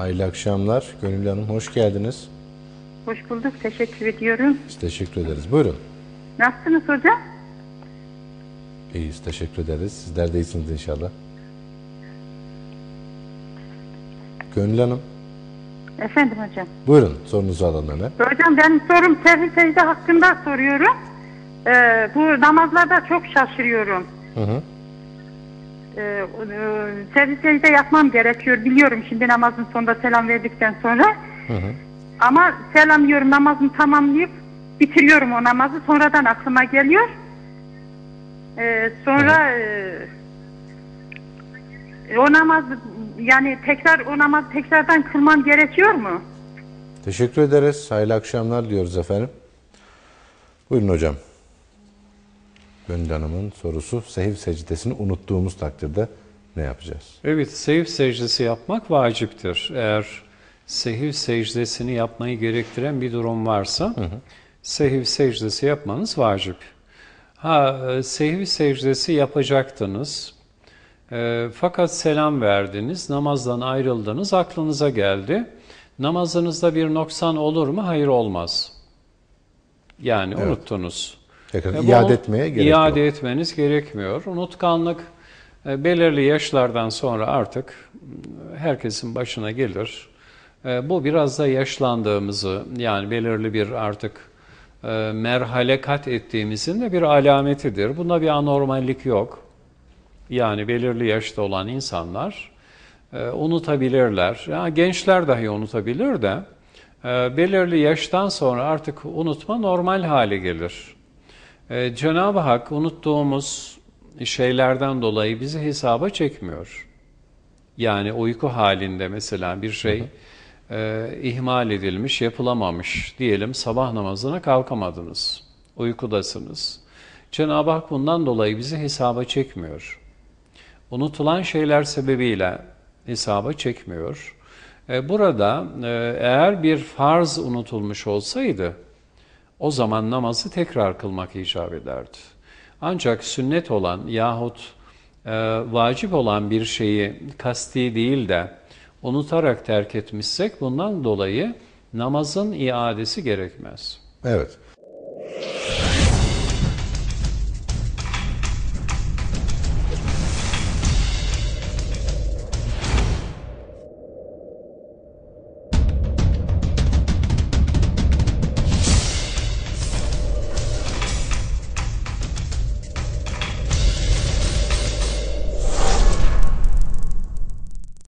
Hayırlı akşamlar. Gönül Hanım hoş geldiniz. Hoş bulduk. Teşekkür ediyorum. Biz teşekkür ederiz. Buyurun. Nasılsınız hocam? İyiyiz. Teşekkür ederiz. Sizler de iyisiniz inşallah. Gönül Hanım. Efendim hocam. Buyurun. Sorunuzu alalım hemen. Hocam benim sorum tevhid secde hakkında soruyorum. Ee, bu namazlarda çok şaşırıyorum. Hı hı. Ee, e, tevhid secde yapmam gerekiyor. Biliyorum şimdi namazın sonunda selam verdikten sonra. Hı hı. Ama selam diyorum namazımı tamamlayıp bitiriyorum o namazı. Sonradan aklıma geliyor. Ee, sonra e, o namaz yani tekrar o namaz tekrardan kılmam gerekiyor mu? Teşekkür ederiz. Hayırlı akşamlar diyoruz efendim. Buyurun hocam. Gönül Hanım'ın sorusu sehiv secdesini unuttuğumuz takdirde ne yapacağız? Evet, sehiv secdesi yapmak vaciptir. Eğer sehiv secdesini yapmayı gerektiren bir durum varsa, sehiv secdesi yapmanız vacip. Ha, e, sehiv secdesi yapacaktınız. E, fakat selam verdiniz, namazdan ayrıldınız, aklınıza geldi. Namazınızda bir noksan olur mu? Hayır olmaz. Yani unuttunuz. Tekrar E, iade etmeye gerek iade yok. etmeniz gerekmiyor. Unutkanlık e, belirli yaşlardan sonra artık m, herkesin başına gelir. E, bu biraz da yaşlandığımızı yani belirli bir artık e, merhale kat ettiğimizin de bir alametidir. Bunda bir anormallik yok. Yani belirli yaşta olan insanlar e, unutabilirler. Yani gençler dahi unutabilir de e, belirli yaştan sonra artık unutma normal hale gelir. Ee, Cenab-ı Hak unuttuğumuz şeylerden dolayı bizi hesaba çekmiyor. Yani uyku halinde mesela bir şey e, ihmal edilmiş, yapılamamış. Diyelim sabah namazına kalkamadınız, uykudasınız. Cenab-ı Hak bundan dolayı bizi hesaba çekmiyor. Unutulan şeyler sebebiyle hesaba çekmiyor. E, burada e, eğer bir farz unutulmuş olsaydı, o zaman namazı tekrar kılmak icap ederdi. Ancak sünnet olan yahut e, vacip olan bir şeyi kasti değil de unutarak terk etmişsek bundan dolayı namazın iadesi gerekmez. Evet.